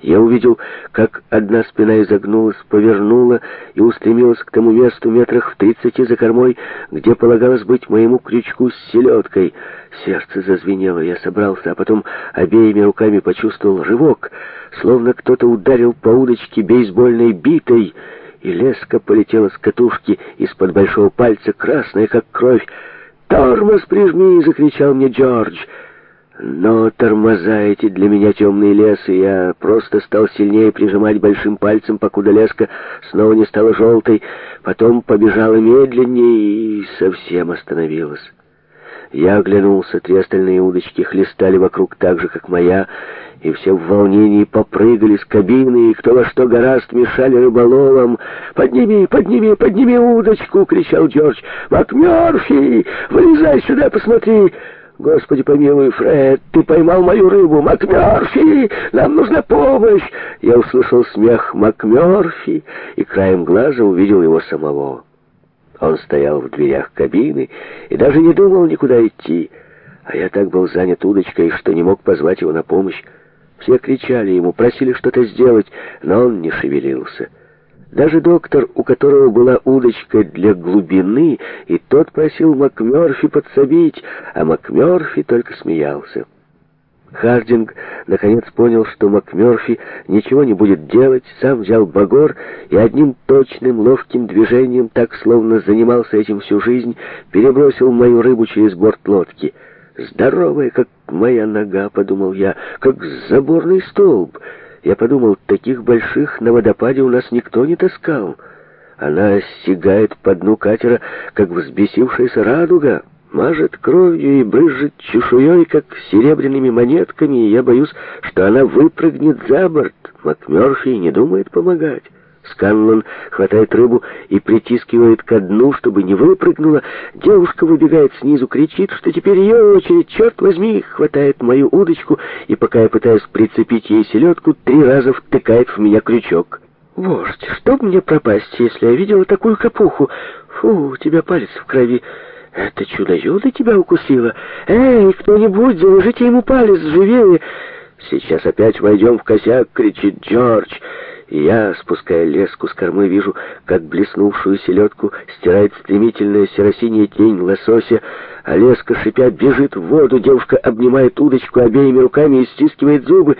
Я увидел, как одна спина изогнулась, повернула и устремилась к тому месту метрах в тридцати за кормой, где полагалось быть моему крючку с селедкой. Сердце зазвенело, я собрался, а потом обеими руками почувствовал рывок, словно кто-то ударил по удочке бейсбольной битой, и леска полетела с катушки из-под большого пальца, красная, как кровь. «Тормоз прижми!» — закричал мне Джордж. Но тормоза эти для меня темный лес, и я просто стал сильнее прижимать большим пальцем, покуда леска снова не стала желтой, потом побежала медленнее и совсем остановилась. Я оглянулся, три остальные удочки хлестали вокруг так же, как моя, и все в волнении попрыгали с кабины, и кто во что гораст мешали рыболовам. «Подними, подними, подними удочку!» — кричал Джордж. МакМерфи, вылезай сюда, посмотри!» «Господи помилуй, Фред, ты поймал мою рыбу! МакМёрфи, нам нужна помощь!» Я услышал смех МакМёрфи и краем глаза увидел его самого. Он стоял в дверях кабины и даже не думал никуда идти, а я так был занят удочкой, что не мог позвать его на помощь. Все кричали ему, просили что-то сделать, но он не шевелился. Даже доктор, у которого была удочка для глубины, и тот просил МакМёрфи подсобить, а МакМёрфи только смеялся. Хардинг наконец понял, что МакМёрфи ничего не будет делать, сам взял багор и одним точным ловким движением, так словно занимался этим всю жизнь, перебросил мою рыбу через борт лодки. «Здоровая, как моя нога», — подумал я, — «как заборный столб». Я подумал, таких больших на водопаде у нас никто не таскал. Она стегает по дну катера, как взбесившаяся радуга, мажет кровью и брызжет чешуей, как серебряными монетками, и я боюсь, что она выпрыгнет за борт. МакМерфи не думает помогать. Сканлон хватает рыбу и притискивает ко дну, чтобы не выпрыгнула. Девушка выбегает снизу, кричит, что теперь ее очередь. Черт возьми, хватает мою удочку, и пока я пытаюсь прицепить ей селедку, три раза втыкает в меня крючок. «Вождь, чтоб мне пропасть, если я видела такую капуху? Фу, у тебя палец в крови». «Это чудо-юдо тебя укусило! Эй, кто-нибудь, завяжите ему палец живее!» «Сейчас опять войдем в косяк!» — кричит «Джордж!» И я, спуская леску с кормы, вижу, как блеснувшую селедку стирает стремительная серосиняя тень лосося, а леска, шипя, бежит в воду. Девушка обнимает удочку обеими руками и стискивает зубы.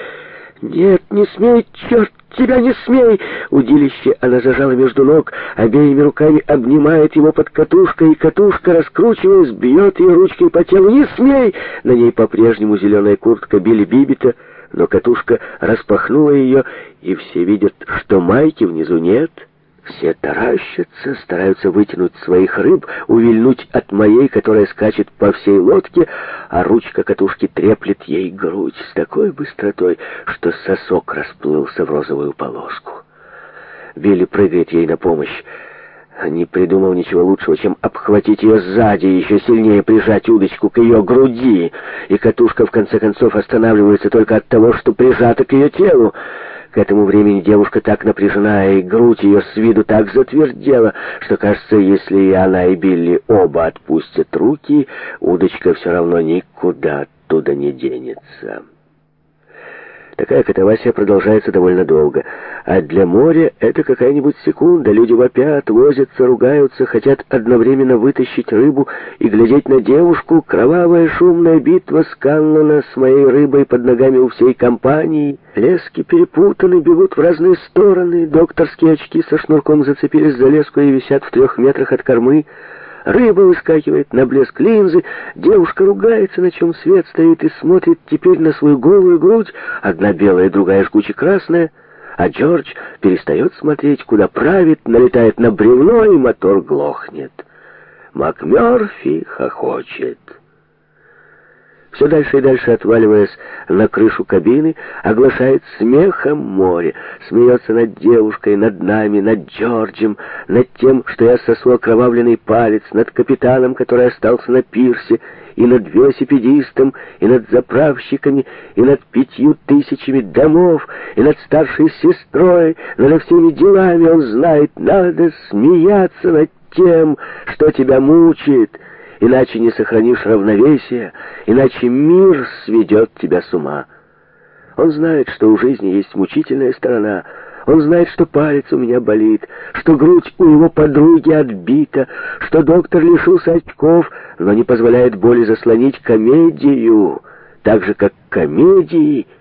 «Нет, не смей, черт тебя не смей!» Удилище она зажала между ног, обеими руками обнимает его под катушкой, и катушка, раскручиваясь, бьет ее ручкой по телу. «Не смей!» На ней по-прежнему зеленая куртка Билли Бибита — но катушка распахнула ее, и все видят, что майки внизу нет. Все таращатся, стараются вытянуть своих рыб, увильнуть от моей, которая скачет по всей лодке, а ручка катушки треплет ей грудь с такой быстротой, что сосок расплылся в розовую полоску. Билли прыгает ей на помощь а не придумал ничего лучшего, чем обхватить ее сзади, еще сильнее прижать удочку к ее груди, и катушка в конце концов останавливается только от того, что прижата к ее телу. К этому времени девушка так напряжена, и грудь ее с виду так затвердела, что, кажется, если и она, и Билли оба отпустят руки, удочка все равно никуда оттуда не денется». Такая катавасия продолжается довольно долго. А для моря это какая-нибудь секунда. Люди вопят, возятся, ругаются, хотят одновременно вытащить рыбу и глядеть на девушку. Кровавая шумная битва Сканлана с моей рыбой под ногами у всей компании. Лески перепутаны, бегут в разные стороны. Докторские очки со шнурком зацепились за леску и висят в трех метрах от кормы. Рыба выскакивает на блеск линзы, девушка ругается, на чем свет стоит, и смотрит теперь на свою голую грудь, одна белая, другая жгуче красная, а Джордж перестает смотреть, куда правит, налетает на бревно, и мотор глохнет. МакМёрфи хохочет все дальше и дальше отваливаясь на крышу кабины, оглашает смехом море, смеется над девушкой, над нами, над Джорджем, над тем, что я сосу окровавленный палец, над капитаном, который остался на пирсе, и над велосипедистом, и над заправщиками, и над пятью тысячами домов, и над старшей сестрой, но над всеми делами он знает, надо смеяться над тем, что тебя мучает» иначе не сохранишь равновесия, иначе мир сведет тебя с ума. Он знает, что у жизни есть мучительная сторона. Он знает, что палец у меня болит, что грудь у его подруги отбита, что доктор лишился очков, но не позволяет боли заслонить комедию, так же, как комедии